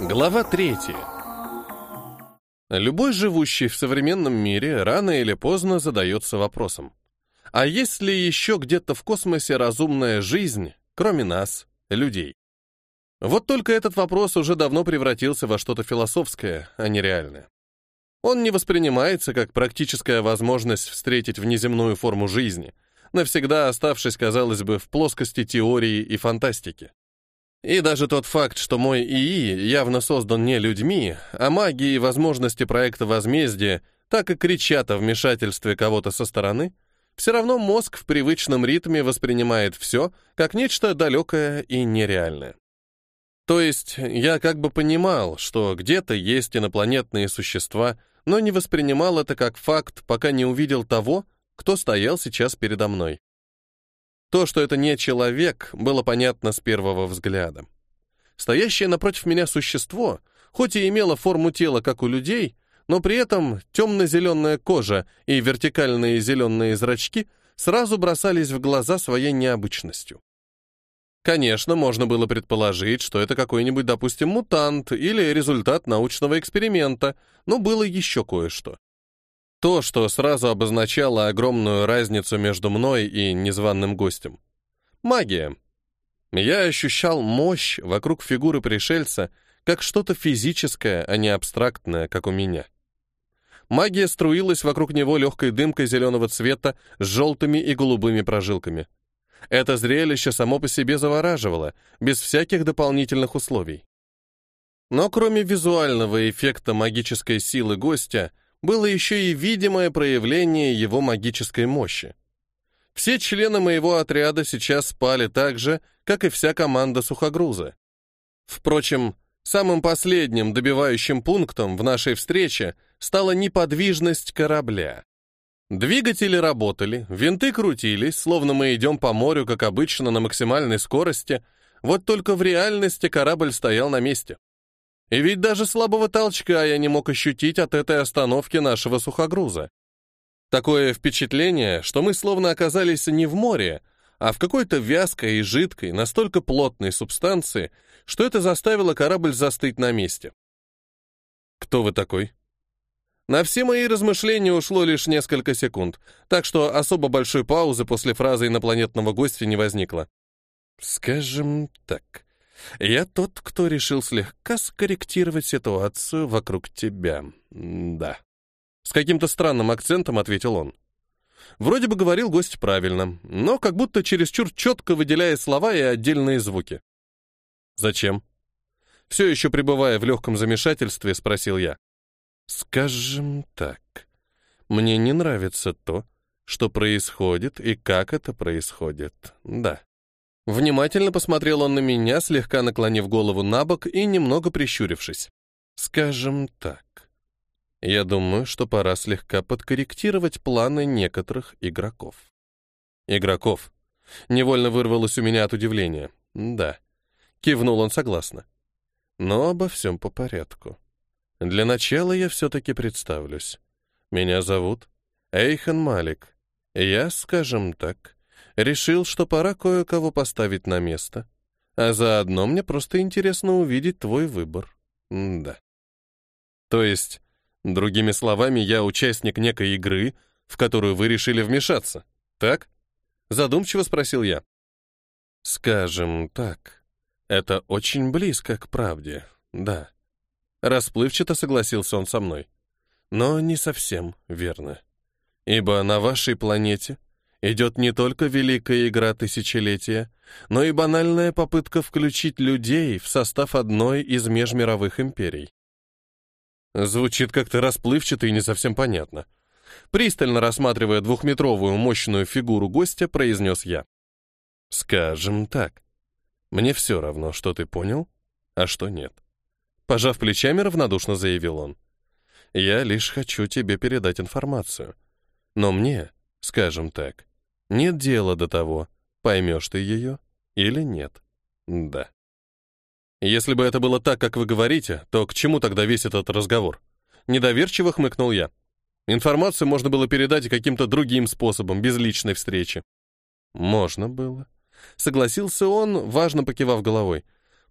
Глава третья. Любой живущий в современном мире рано или поздно задается вопросом. А есть ли еще где-то в космосе разумная жизнь, кроме нас, людей? Вот только этот вопрос уже давно превратился во что-то философское, а не реальное. Он не воспринимается как практическая возможность встретить внеземную форму жизни, навсегда оставшись, казалось бы, в плоскости теории и фантастики. И даже тот факт, что мой ИИ явно создан не людьми, а магией и возможности проекта возмездия так и кричат о вмешательстве кого-то со стороны, все равно мозг в привычном ритме воспринимает все как нечто далекое и нереальное. То есть я как бы понимал, что где-то есть инопланетные существа, но не воспринимал это как факт, пока не увидел того, кто стоял сейчас передо мной. То, что это не человек, было понятно с первого взгляда. Стоящее напротив меня существо, хоть и имело форму тела, как у людей, но при этом темно-зеленая кожа и вертикальные зеленые зрачки сразу бросались в глаза своей необычностью. Конечно, можно было предположить, что это какой-нибудь, допустим, мутант или результат научного эксперимента, но было еще кое-что. То, что сразу обозначало огромную разницу между мной и незваным гостем. Магия. Я ощущал мощь вокруг фигуры пришельца как что-то физическое, а не абстрактное, как у меня. Магия струилась вокруг него легкой дымкой зеленого цвета с желтыми и голубыми прожилками. Это зрелище само по себе завораживало, без всяких дополнительных условий. Но кроме визуального эффекта магической силы гостя, было еще и видимое проявление его магической мощи. Все члены моего отряда сейчас спали так же, как и вся команда сухогруза. Впрочем, самым последним добивающим пунктом в нашей встрече стала неподвижность корабля. Двигатели работали, винты крутились, словно мы идем по морю, как обычно, на максимальной скорости, вот только в реальности корабль стоял на месте. И ведь даже слабого толчка я не мог ощутить от этой остановки нашего сухогруза. Такое впечатление, что мы словно оказались не в море, а в какой-то вязкой и жидкой, настолько плотной субстанции, что это заставило корабль застыть на месте. «Кто вы такой?» На все мои размышления ушло лишь несколько секунд, так что особо большой паузы после фразы инопланетного гостя не возникло. «Скажем так», я тот, кто решил слегка скорректировать ситуацию вокруг тебя. Да. С каким-то странным акцентом ответил он. Вроде бы говорил гость правильно, но как будто чересчур четко выделяя слова и отдельные звуки. Зачем? Все еще пребывая в легком замешательстве, спросил я. Скажем так, мне не нравится то, что происходит и как это происходит. Да. Внимательно посмотрел он на меня, слегка наклонив голову на бок и немного прищурившись. Скажем так. Я думаю, что пора слегка подкорректировать планы некоторых игроков. Игроков. Невольно вырвалось у меня от удивления. Да. Кивнул он согласно. Но обо всем по порядку. Для начала я все-таки представлюсь. Меня зовут Эйхан Малик. Я, скажем так, решил, что пора кое-кого поставить на место. А заодно мне просто интересно увидеть твой выбор. М да. То есть, другими словами, я участник некой игры, в которую вы решили вмешаться, так? Задумчиво спросил я. Скажем так, это очень близко к правде, да. Расплывчато согласился он со мной. Но не совсем верно. Ибо на вашей планете идет не только великая игра тысячелетия, но и банальная попытка включить людей в состав одной из межмировых империй. Звучит как-то расплывчато и не совсем понятно. Пристально рассматривая двухметровую мощную фигуру гостя, произнес я. «Скажем так, мне все равно, что ты понял, а что нет». Пожав плечами, равнодушно заявил он. «Я лишь хочу тебе передать информацию. Но мне, скажем так, нет дела до того, поймешь ты ее или нет. Да. Если бы это было так, как вы говорите, то к чему тогда весь этот разговор? Недоверчиво хмыкнул я. Информацию можно было передать каким-то другим способом, без личной встречи. Можно было. Согласился он, важно покивав головой.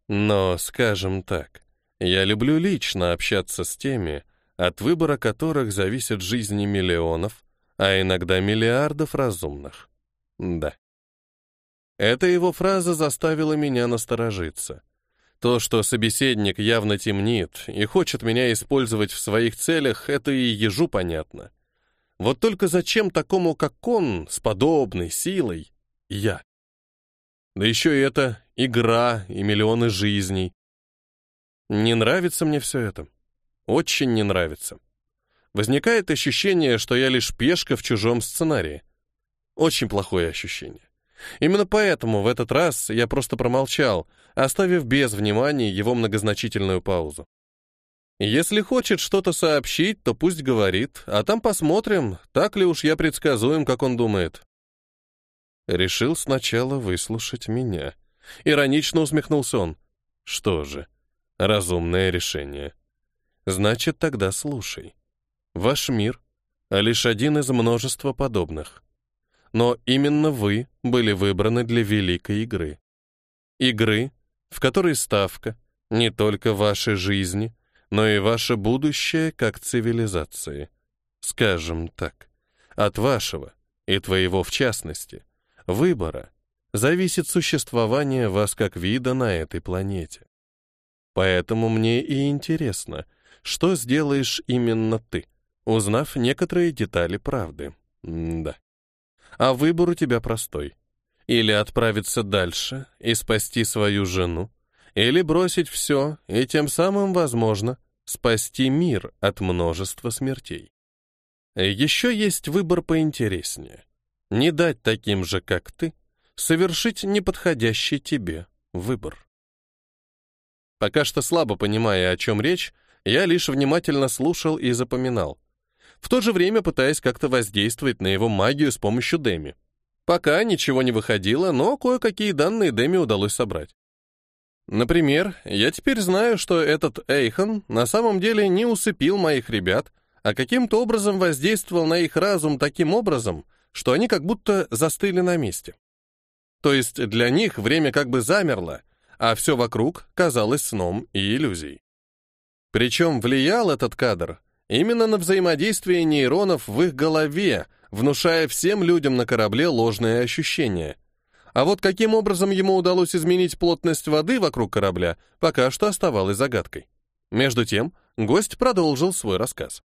Но, скажем так, Я люблю лично общаться с теми, от выбора которых зависят жизни миллионов, а иногда миллиардов разумных. Да. Эта его фраза заставила меня насторожиться. То, что собеседник явно темнит и хочет меня использовать в своих целях, это и ежу понятно. Вот только зачем такому, как он, с подобной силой, я? Да еще и это игра и миллионы жизней. Не нравится мне все это. Очень не нравится. Возникает ощущение, что я лишь пешка в чужом сценарии. Очень плохое ощущение. Именно поэтому в этот раз я просто промолчал, оставив без внимания его многозначительную паузу. Если хочет что-то сообщить, то пусть говорит, а там посмотрим, так ли уж я предсказуем, как он думает. Решил сначала выслушать меня. Иронично усмехнулся он. Что же, разумное решение. Значит, тогда слушай. Ваш мир — лишь один из множества подобных. Но именно вы были выбраны для великой игры. Игры, в которой ставка не только вашей жизни, но и ваше будущее как цивилизации. Скажем так, от вашего, и твоего в частности, выбора зависит существование вас как вида на этой планете. Поэтому мне и интересно, что сделаешь именно ты, узнав некоторые детали правды. М да. А выбор у тебя простой. Или отправиться дальше и спасти свою жену, или бросить все и тем самым, возможно, спасти мир от множества смертей. Еще есть выбор поинтереснее. Не дать таким же, как ты, совершить неподходящий тебе выбор. Пока что слабо понимая, о чем речь, я лишь внимательно слушал и запоминал, в то же время пытаясь как-то воздействовать на его магию с помощью Деми. Пока ничего не выходило, но кое-какие данные Деми удалось собрать. Например, я теперь знаю, что этот Эйхон на самом деле не усыпил моих ребят, а каким-то образом воздействовал на их разум таким образом, что они как будто застыли на месте. То есть для них время как бы замерло, а все вокруг казалось сном и иллюзией. Причем влиял этот кадр именно на взаимодействие нейронов в их голове, внушая всем людям на корабле ложные ощущения – а вот каким образом ему удалось изменить плотность воды вокруг корабля, пока что оставалось загадкой. Между тем, гость продолжил свой рассказ.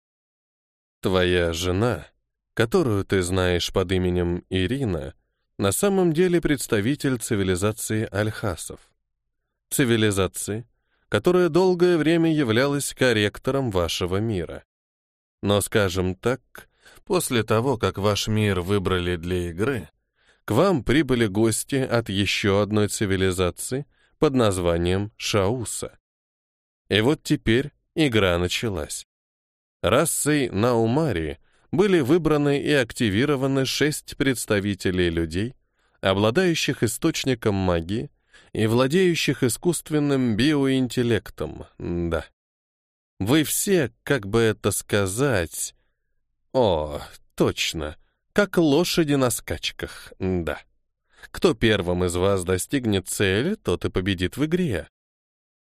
«Твоя жена, которую ты знаешь под именем Ирина, на самом деле представитель цивилизации альхасов. Цивилизации, которая долгое время являлась корректором вашего мира. Но, скажем так, после того, как ваш мир выбрали для игры, к вам прибыли гости от еще одной цивилизации под названием Шауса. И вот теперь игра началась. Расой Наумари были выбраны и активированы шесть представителей людей, обладающих источником магии и владеющих искусственным биоинтеллектом, да. Вы все, как бы это сказать... О, точно, как лошади на скачках, да. Кто первым из вас достигнет цели, тот и победит в игре.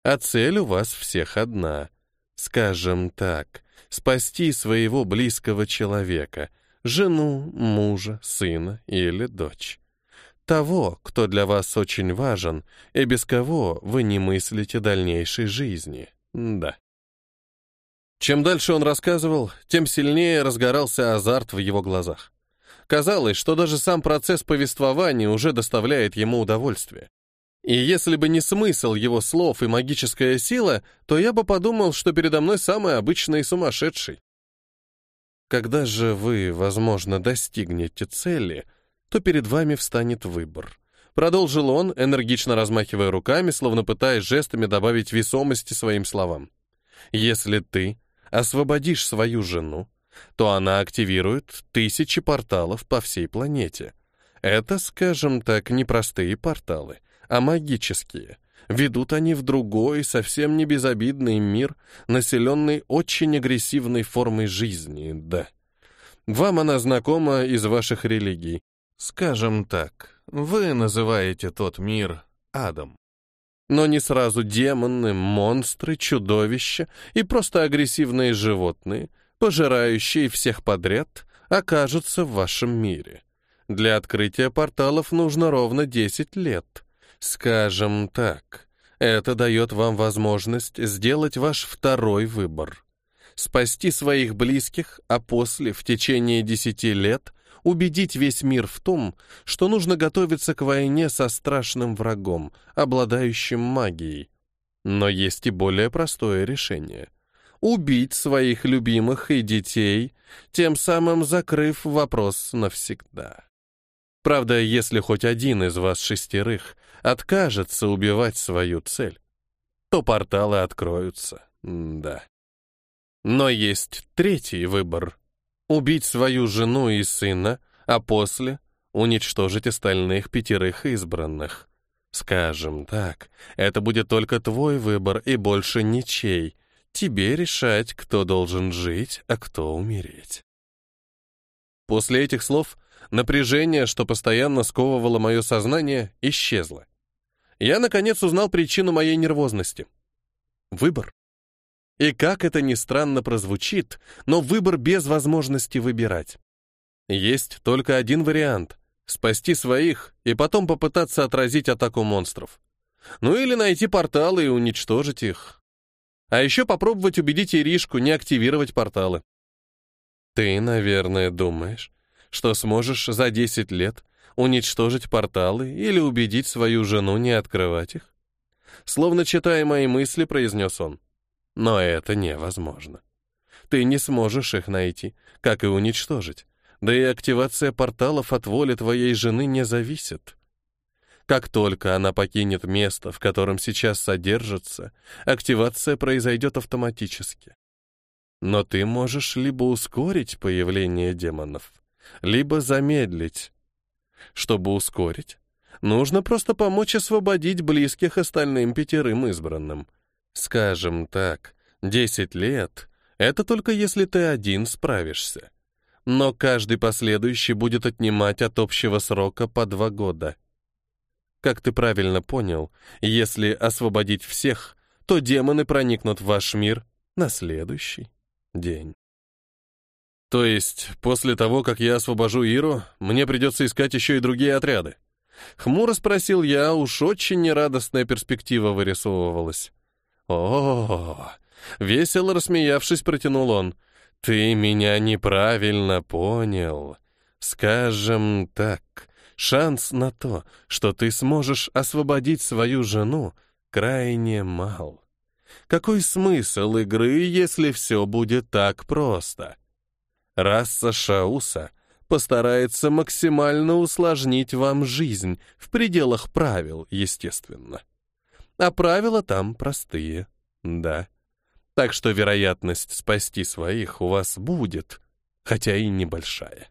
А цель у вас всех одна. Скажем так, спасти своего близкого человека, жену, мужа, сына или дочь. Того, кто для вас очень важен, и без кого вы не мыслите дальнейшей жизни. Да. Чем дальше он рассказывал, тем сильнее разгорался азарт в его глазах. Казалось, что даже сам процесс повествования уже доставляет ему удовольствие. И если бы не смысл его слов и магическая сила, то я бы подумал, что передо мной самый обычный сумасшедший. Когда же вы, возможно, достигнете цели, то перед вами встанет выбор. Продолжил он, энергично размахивая руками, словно пытаясь жестами добавить весомости своим словам. Если ты освободишь свою жену, то она активирует тысячи порталов по всей планете. Это, скажем так, не простые порталы, а магические. Ведут они в другой, совсем не безобидный мир, населенный очень агрессивной формой жизни, да. Вам она знакома из ваших религий. Скажем так, вы называете тот мир адом. Но не сразу демоны, монстры, чудовища и просто агрессивные животные, пожирающие всех подряд, окажутся в вашем мире. Для открытия порталов нужно ровно 10 лет. Скажем так, это дает вам возможность сделать ваш второй выбор. Спасти своих близких, а после, в течение 10 лет, убедить весь мир в том, что нужно готовиться к войне со страшным врагом, обладающим магией. Но есть и более простое решение. Убить своих любимых и детей, тем самым закрыв вопрос навсегда. Правда, если хоть один из вас шестерых откажется убивать свою цель, то порталы откроются, да. Но есть третий выбор — убить свою жену и сына, а после уничтожить остальных пятерых избранных. Скажем так, это будет только твой выбор и больше ничей. Тебе решать, кто должен жить, а кто умереть. После этих слов Напряжение, что постоянно сковывало мое сознание, исчезло. Я, наконец, узнал причину моей нервозности. Выбор. И как это ни странно прозвучит, но выбор без возможности выбирать. Есть только один вариант — спасти своих и потом попытаться отразить атаку монстров. Ну или найти порталы и уничтожить их. А еще попробовать убедить Иришку не активировать порталы. Ты, наверное, думаешь, что сможешь за 10 лет уничтожить порталы или убедить свою жену не открывать их? Словно читая мои мысли, произнес он. Но это невозможно. Ты не сможешь их найти, как и уничтожить. Да и активация порталов от воли твоей жены не зависит. Как только она покинет место, в котором сейчас содержится, активация произойдет автоматически. Но ты можешь либо ускорить появление демонов, либо замедлить. Чтобы ускорить, нужно просто помочь освободить близких остальным пятерым избранным. Скажем так, 10 лет — это только если ты один справишься. Но каждый последующий будет отнимать от общего срока по два года. Как ты правильно понял, если освободить всех, то демоны проникнут в ваш мир на следующий день. То есть, после того, как я освобожу Иру, мне придется искать еще и другие отряды? Хмуро спросил я, уж очень нерадостная перспектива вырисовывалась. О, весело рассмеявшись, протянул он. Ты меня неправильно понял. Скажем так, шанс на то, что ты сможешь освободить свою жену, крайне мал. Какой смысл игры, если все будет так просто? Раса Шауса постарается максимально усложнить вам жизнь, в пределах правил, естественно. А правила там простые, да. Так что вероятность спасти своих у вас будет, хотя и небольшая.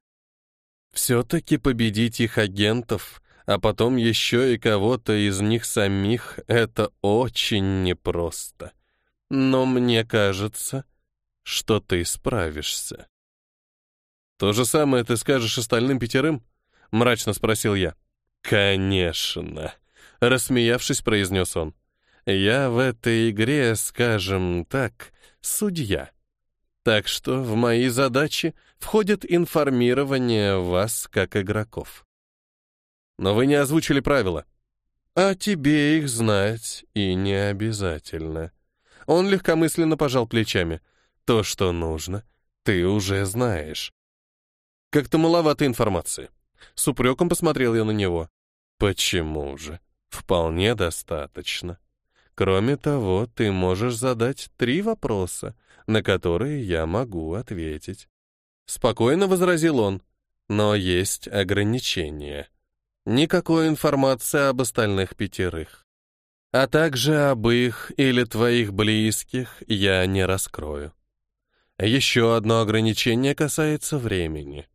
Все-таки победить их агентов, а потом еще и кого-то из них самих, это очень непросто. Но мне кажется, что ты справишься. «То же самое ты скажешь остальным пятерым?» — мрачно спросил я. «Конечно», — рассмеявшись, произнес он. «Я в этой игре, скажем так, судья. Так что в мои задачи входит информирование вас как игроков. Но вы не озвучили правила. А тебе их знать и не обязательно». Он легкомысленно пожал плечами. «То, что нужно, ты уже знаешь. Как-то маловато информации. С упреком посмотрел я на него. Почему же? Вполне достаточно. Кроме того, ты можешь задать три вопроса, на которые я могу ответить. Спокойно возразил он. Но есть ограничения. Никакой информации об остальных пятерых. А также об их или твоих близких я не раскрою. Еще одно ограничение касается времени.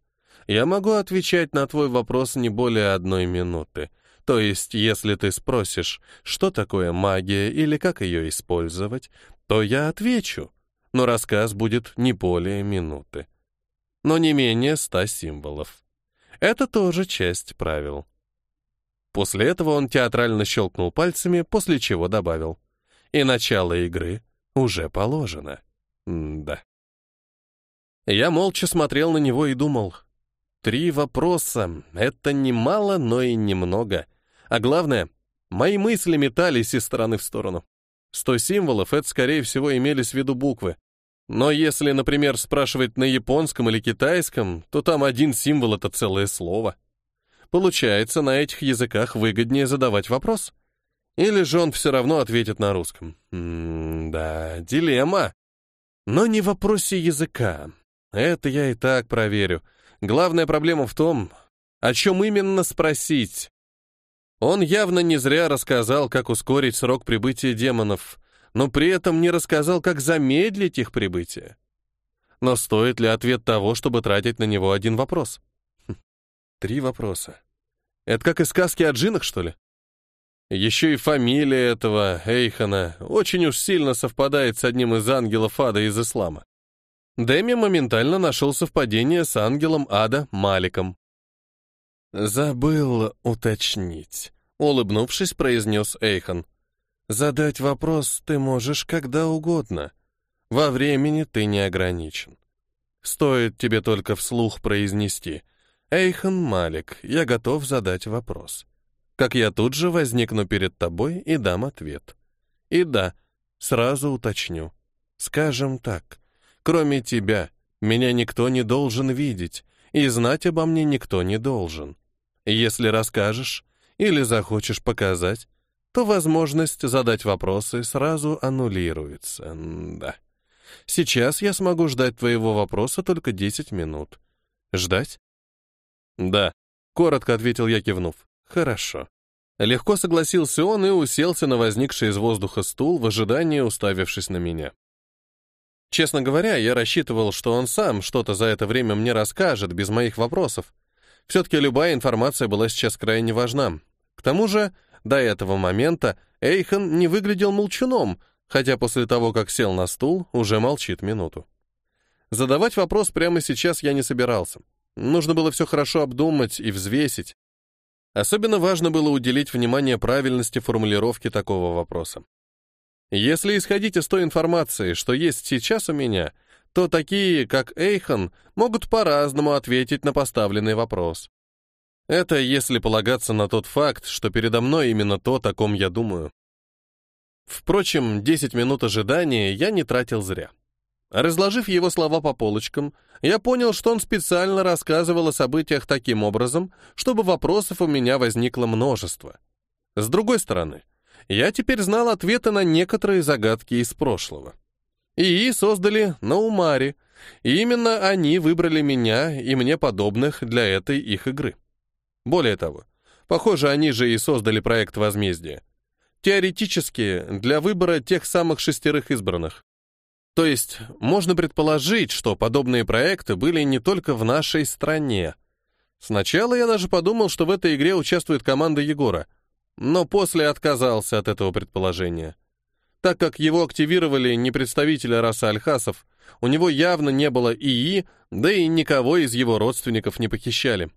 Я могу отвечать на твой вопрос не более одной минуты. То есть, если ты спросишь, что такое магия или как ее использовать, то я отвечу, но рассказ будет не более минуты. Но не менее ста символов. Это тоже часть правил. После этого он театрально щелкнул пальцами, после чего добавил. И начало игры уже положено. М да. Я молча смотрел на него и думал. Три вопроса — это немало, но и немного. А главное, мои мысли метались из стороны в сторону. Сто символов — это, скорее всего, имелись в виду буквы. Но если, например, спрашивать на японском или китайском, то там один символ — это целое слово. Получается, на этих языках выгоднее задавать вопрос. Или же он все равно ответит на русском. М да, дилемма. Но не в вопросе языка. Это я и так проверю. Главная проблема в том, о чем именно спросить. Он явно не зря рассказал, как ускорить срок прибытия демонов, но при этом не рассказал, как замедлить их прибытие. Но стоит ли ответ того, чтобы тратить на него один вопрос? Хм, три вопроса. Это как из сказки о джинах, что ли? Еще и фамилия этого Эйхана очень уж сильно совпадает с одним из ангелов ада из ислама. Дэми моментально нашел совпадение с ангелом ада Маликом. «Забыл уточнить», — улыбнувшись, произнес Эйхан. «Задать вопрос ты можешь когда угодно. Во времени ты не ограничен. Стоит тебе только вслух произнести «Эйхан Малик, я готов задать вопрос». Как я тут же возникну перед тобой и дам ответ. И да, сразу уточню. Скажем так, кроме тебя, меня никто не должен видеть, и знать обо мне никто не должен. Если расскажешь или захочешь показать, то возможность задать вопросы сразу аннулируется. Да. Сейчас я смогу ждать твоего вопроса только 10 минут. Ждать? Да, коротко ответил я, кивнув. Хорошо. Легко согласился он и уселся на возникший из воздуха стул в ожидании, уставившись на меня. Честно говоря, я рассчитывал, что он сам что-то за это время мне расскажет, без моих вопросов. Все-таки любая информация была сейчас крайне важна. К тому же, до этого момента Эйхан не выглядел молчуном, хотя после того, как сел на стул, уже молчит минуту. Задавать вопрос прямо сейчас я не собирался. Нужно было все хорошо обдумать и взвесить. Особенно важно было уделить внимание правильности формулировки такого вопроса. Если исходить из той информации, что есть сейчас у меня, то такие, как Эйхан, могут по-разному ответить на поставленный вопрос. Это если полагаться на тот факт, что передо мной именно то, о ком я думаю. Впрочем, 10 минут ожидания я не тратил зря. Разложив его слова по полочкам, я понял, что он специально рассказывал о событиях таким образом, чтобы вопросов у меня возникло множество. С другой стороны, я теперь знал ответы на некоторые загадки из прошлого. ИИ создали на Умаре, и именно они выбрали меня и мне подобных для этой их игры. Более того, похоже, они же и создали проект возмездия. Теоретически, для выбора тех самых шестерых избранных. То есть, можно предположить, что подобные проекты были не только в нашей стране. Сначала я даже подумал, что в этой игре участвует команда Егора, но после отказался от этого предположения. Так как его активировали не представители расы альхасов, у него явно не было ИИ, да и никого из его родственников не похищали.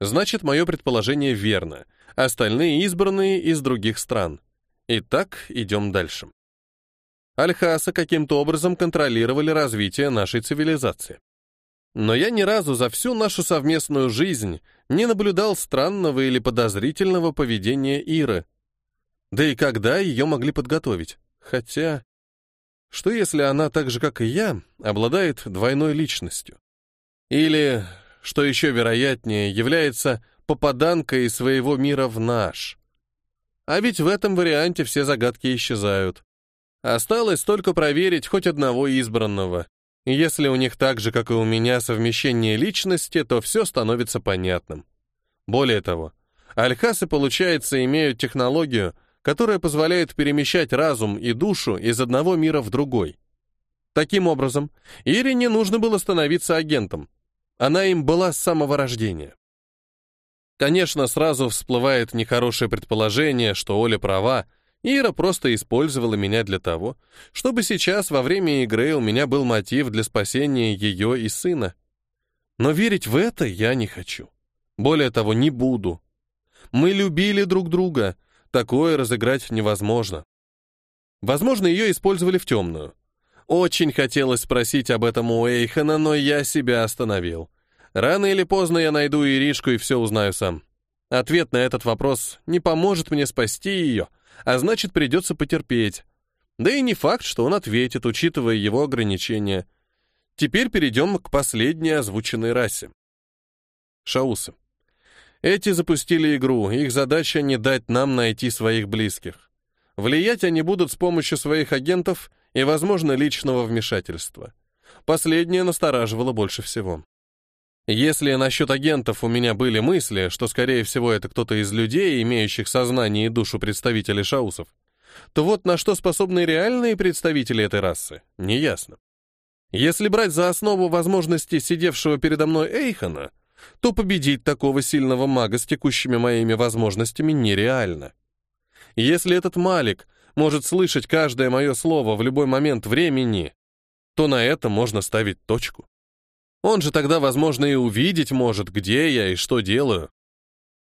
Значит, мое предположение верно. Остальные избранные из других стран. Итак, идем дальше. Альхаса каким-то образом контролировали развитие нашей цивилизации. Но я ни разу за всю нашу совместную жизнь не наблюдал странного или подозрительного поведения Иры. Да и когда ее могли подготовить? Хотя, что если она так же, как и я, обладает двойной личностью? Или, что еще вероятнее, является попаданкой из своего мира в наш? А ведь в этом варианте все загадки исчезают. Осталось только проверить хоть одного избранного. Если у них так же, как и у меня, совмещение личности, то все становится понятным. Более того, альхасы, получается, имеют технологию, которая позволяет перемещать разум и душу из одного мира в другой. Таким образом, Ире не нужно было становиться агентом. Она им была с самого рождения. Конечно, сразу всплывает нехорошее предположение, что Оля права, Ира просто использовала меня для того, чтобы сейчас во время игры у меня был мотив для спасения ее и сына. Но верить в это я не хочу. Более того, не буду. Мы любили друг друга. Такое разыграть невозможно. Возможно, ее использовали в темную. Очень хотелось спросить об этом у Эйхана, но я себя остановил. Рано или поздно я найду Иришку и все узнаю сам. Ответ на этот вопрос не поможет мне спасти ее, а значит, придется потерпеть. Да и не факт, что он ответит, учитывая его ограничения. Теперь перейдем к последней озвученной расе. Шаусы. Эти запустили игру, их задача не дать нам найти своих близких. Влиять они будут с помощью своих агентов и, возможно, личного вмешательства. Последнее настораживало больше всего. Если насчет агентов у меня были мысли, что, скорее всего, это кто-то из людей, имеющих сознание и душу представителей шаусов, то вот на что способны реальные представители этой расы, неясно. Если брать за основу возможности сидевшего передо мной Эйхана, то победить такого сильного мага с текущими моими возможностями нереально. Если этот Малик может слышать каждое мое слово в любой момент времени, то на этом можно ставить точку. Он же тогда, возможно, и увидеть может, где я и что делаю.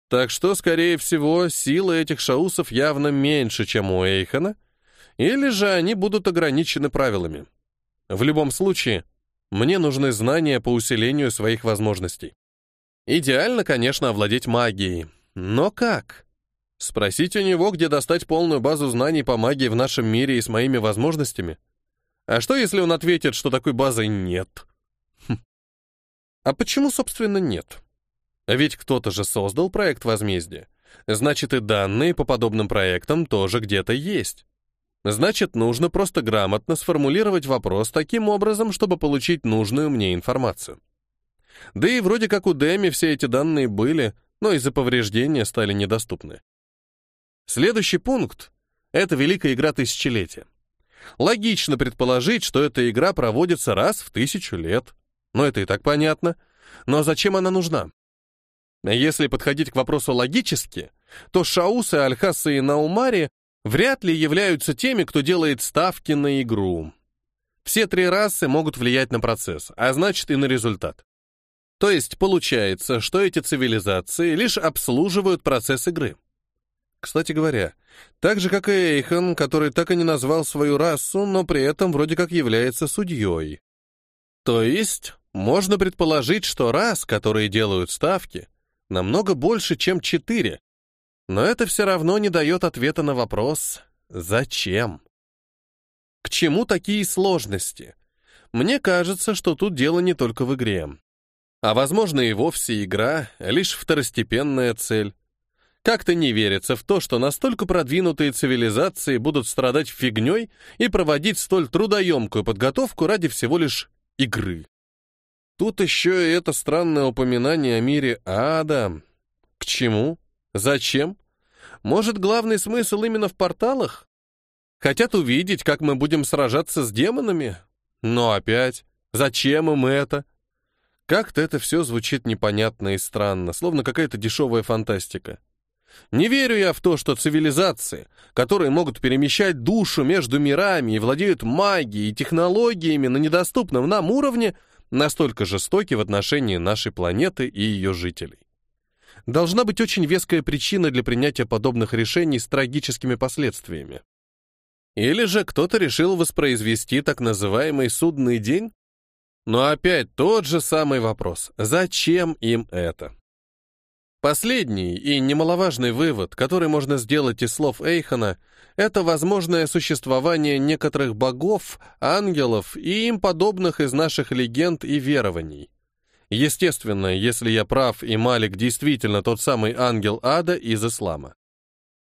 Так что, скорее всего, силы этих шаусов явно меньше, чем у Эйхана, или же они будут ограничены правилами. В любом случае, мне нужны знания по усилению своих возможностей. Идеально, конечно, овладеть магией. Но как? Спросить у него, где достать полную базу знаний по магии в нашем мире и с моими возможностями? А что, если он ответит, что такой базы нет? А почему, собственно, нет? Ведь кто-то же создал проект возмездия. Значит, и данные по подобным проектам тоже где-то есть. Значит, нужно просто грамотно сформулировать вопрос таким образом, чтобы получить нужную мне информацию. Да и вроде как у Дэми все эти данные были, но из-за повреждения стали недоступны. Следующий пункт — это великая игра тысячелетия. Логично предположить, что эта игра проводится раз в тысячу лет. Но это и так понятно. Но зачем она нужна? Если подходить к вопросу логически, то Шаусы, Альхасы и Наумари вряд ли являются теми, кто делает ставки на игру. Все три расы могут влиять на процесс, а значит и на результат. То есть получается, что эти цивилизации лишь обслуживают процесс игры. Кстати говоря, так же, как и Эйхан, который так и не назвал свою расу, но при этом вроде как является судьей. То есть можно предположить, что раз, которые делают ставки, намного больше, чем четыре. Но это все равно не дает ответа на вопрос «Зачем?». К чему такие сложности? Мне кажется, что тут дело не только в игре. А возможно и вовсе игра — лишь второстепенная цель. Как-то не верится в то, что настолько продвинутые цивилизации будут страдать фигней и проводить столь трудоемкую подготовку ради всего лишь игры. Тут еще и это странное упоминание о мире ада. К чему? Зачем? Может, главный смысл именно в порталах? Хотят увидеть, как мы будем сражаться с демонами? Но опять, зачем им это? Как-то это все звучит непонятно и странно, словно какая-то дешевая фантастика. Не верю я в то, что цивилизации, которые могут перемещать душу между мирами и владеют магией и технологиями на недоступном нам уровне, настолько жестоки в отношении нашей планеты и ее жителей. Должна быть очень веская причина для принятия подобных решений с трагическими последствиями. Или же кто-то решил воспроизвести так называемый судный день? Но опять тот же самый вопрос. Зачем им это? Последний и немаловажный вывод, который можно сделать из слов Эйхана, это возможное существование некоторых богов, ангелов и им подобных из наших легенд и верований. Естественно, если я прав и Малик действительно тот самый ангел ада из ислама.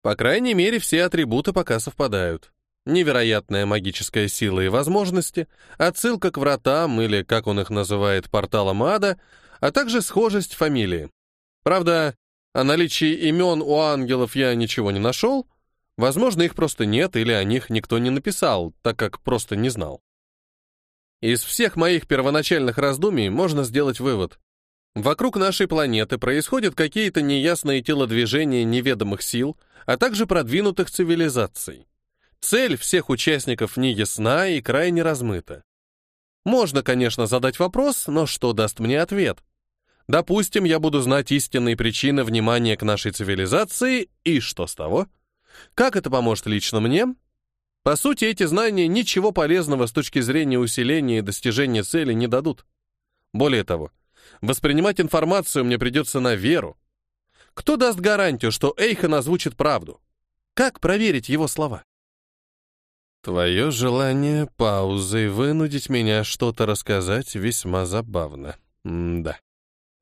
По крайней мере, все атрибуты пока совпадают. Невероятная магическая сила и возможности, отсылка к вратам или, как он их называет, порталам ада, а также схожесть фамилии. Правда, о наличии имен у ангелов я ничего не нашел. Возможно, их просто нет или о них никто не написал, так как просто не знал. Из всех моих первоначальных раздумий можно сделать вывод. Вокруг нашей планеты происходят какие-то неясные телодвижения неведомых сил, а также продвинутых цивилизаций. Цель всех участников не ясна и крайне размыта. Можно, конечно, задать вопрос, но что даст мне ответ? Допустим, я буду знать истинные причины внимания к нашей цивилизации, и что с того? Как это поможет лично мне? По сути, эти знания ничего полезного с точки зрения усиления и достижения цели не дадут. Более того, воспринимать информацию мне придется на веру. Кто даст гарантию, что Эйхан озвучит правду? Как проверить его слова? Твое желание паузой вынудить меня что-то рассказать весьма забавно. М да.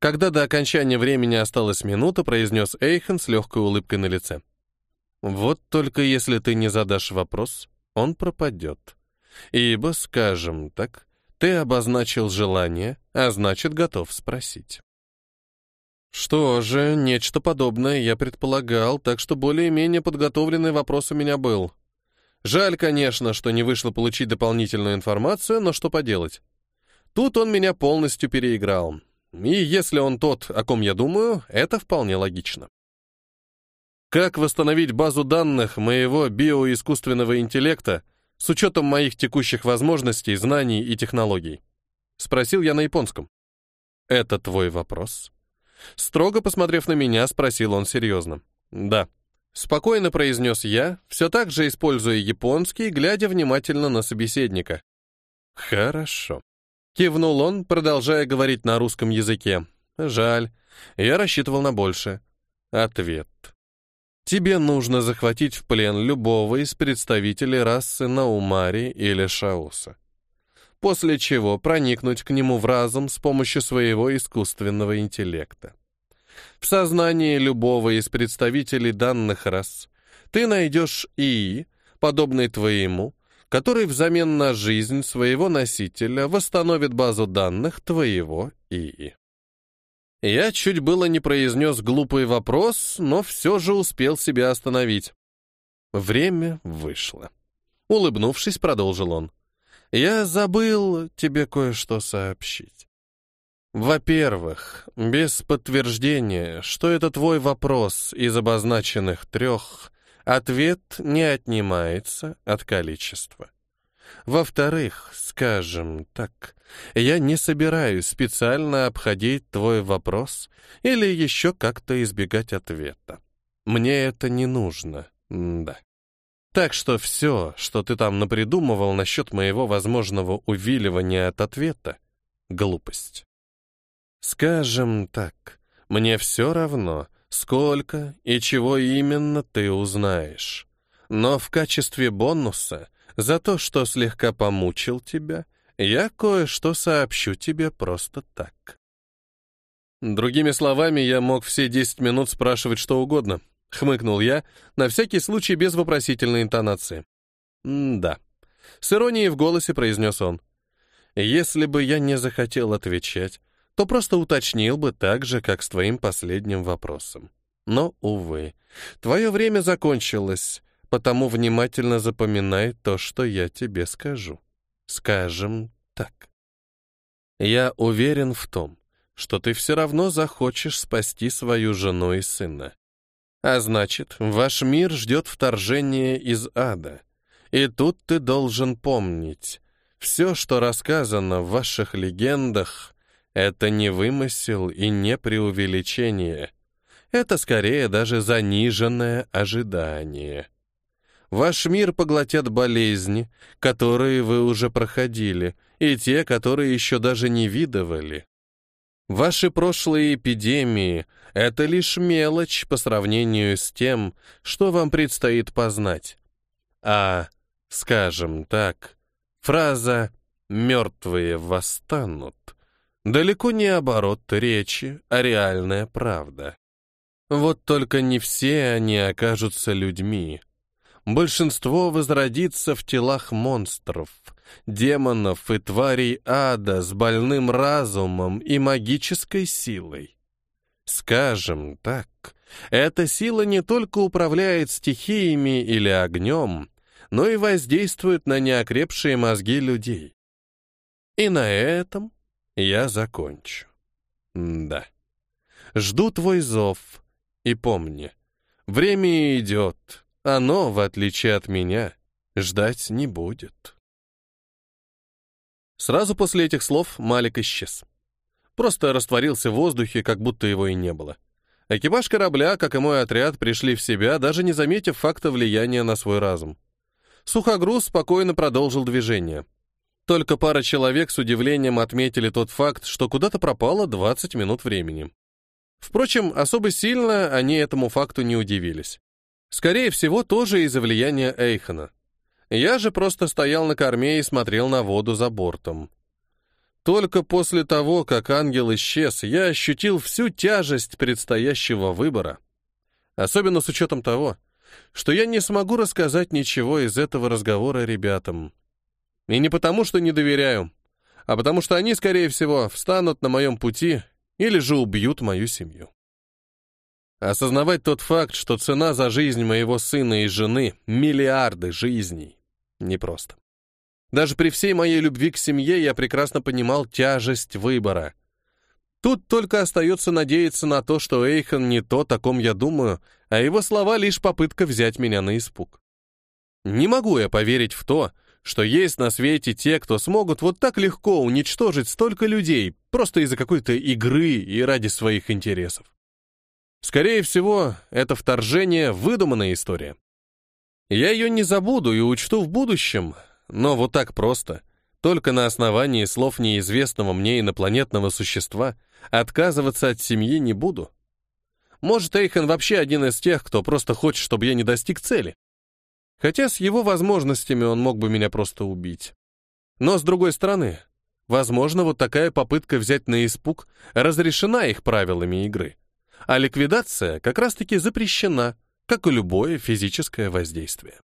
Когда до окончания времени осталась минута, произнес Эйхан с легкой улыбкой на лице. Вот только если ты не задашь вопрос, он пропадет. Ибо, скажем так, ты обозначил желание, а значит, готов спросить. Что же, нечто подобное я предполагал, так что более-менее подготовленный вопрос у меня был. Жаль, конечно, что не вышло получить дополнительную информацию, но что поделать. Тут он меня полностью переиграл. И если он тот, о ком я думаю, это вполне логично. Как восстановить базу данных моего биоискусственного интеллекта с учетом моих текущих возможностей, знаний и технологий? Спросил я на японском. Это твой вопрос? Строго посмотрев на меня, спросил он серьезно. Да. Спокойно произнес я, все так же используя японский, глядя внимательно на собеседника. Хорошо. Кивнул он, продолжая говорить на русском языке. Жаль, я рассчитывал на большее. Ответ. Тебе нужно захватить в плен любого из представителей расы Наумари или Шауса. После чего проникнуть к нему в разум с помощью своего искусственного интеллекта. В сознании любого из представителей данных рас ты найдешь ИИ, подобный твоему, который взамен на жизнь своего носителя восстановит базу данных твоего ИИ. Я чуть было не произнес глупый вопрос, но все же успел себя остановить. Время вышло. Улыбнувшись, продолжил он. «Я забыл тебе кое-что сообщить. Во-первых, без подтверждения, что это твой вопрос из обозначенных трех, ответ не отнимается от количества. Во-вторых, скажем так, я не собираюсь специально обходить твой вопрос или еще как-то избегать ответа. Мне это не нужно, да. Так что все, что ты там напридумывал насчет моего возможного увиливания от ответа — глупость. Скажем так, мне все равно, сколько и чего именно ты узнаешь. Но в качестве бонуса — за то, что слегка помучил тебя, я кое-что сообщу тебе просто так. Другими словами, я мог все десять минут спрашивать что угодно. Хмыкнул я, на всякий случай без вопросительной интонации. «Да». С иронией в голосе произнес он. «Если бы я не захотел отвечать, то просто уточнил бы так же, как с твоим последним вопросом. Но, увы, твое время закончилось, потому внимательно запоминай то, что я тебе скажу. Скажем так. Я уверен в том, что ты все равно захочешь спасти свою жену и сына. А значит, ваш мир ждет вторжения из ада. И тут ты должен помнить, все, что рассказано в ваших легендах, это не вымысел и не преувеличение. Это скорее даже заниженное ожидание. Ваш мир поглотят болезни, которые вы уже проходили, и те, которые еще даже не видывали. Ваши прошлые эпидемии — это лишь мелочь по сравнению с тем, что вам предстоит познать. А, скажем так, фраза «мертвые восстанут» далеко не оборот речи, а реальная правда. Вот только не все они окажутся людьми, большинство возродится в телах монстров, демонов и тварей ада с больным разумом и магической силой. Скажем так, эта сила не только управляет стихиями или огнем, но и воздействует на неокрепшие мозги людей. И на этом я закончу. Да. Жду твой зов. И помни, время идет, оно, в отличие от меня, ждать не будет. Сразу после этих слов Малик исчез. просто растворился в воздухе, как будто его и не было. Экипаж корабля, как и мой отряд, пришли в себя, даже не заметив факта влияния на свой разум. Сухогруз спокойно продолжил движение. Только пара человек с удивлением отметили тот факт, что куда-то пропало 20 минут времени. Впрочем, особо сильно они этому факту не удивились. Скорее всего, тоже из-за влияния Эйхона. Я же просто стоял на корме и смотрел на воду за бортом. Только после того, как ангел исчез, я ощутил всю тяжесть предстоящего выбора. Особенно с учетом того, что я не смогу рассказать ничего из этого разговора ребятам. И не потому, что не доверяю, а потому что они, скорее всего, встанут на моем пути или же убьют мою семью. Осознавать тот факт, что цена за жизнь моего сына и жены — миллиарды жизней, непросто. Даже при всей моей любви к семье я прекрасно понимал тяжесть выбора. Тут только остается надеяться на то, что Эйхан не то, о ком я думаю, а его слова — лишь попытка взять меня на испуг. Не могу я поверить в то, что есть на свете те, кто смогут вот так легко уничтожить столько людей просто из-за какой-то игры и ради своих интересов. Скорее всего, это вторжение — выдуманная история. Я ее не забуду и учту в будущем, но вот так просто, только на основании слов неизвестного мне инопланетного существа, отказываться от семьи не буду. Может, Эйхан вообще один из тех, кто просто хочет, чтобы я не достиг цели. Хотя с его возможностями он мог бы меня просто убить. Но с другой стороны, возможно, вот такая попытка взять на испуг разрешена их правилами игры. А ликвидация как раз-таки запрещена, как и любое физическое воздействие.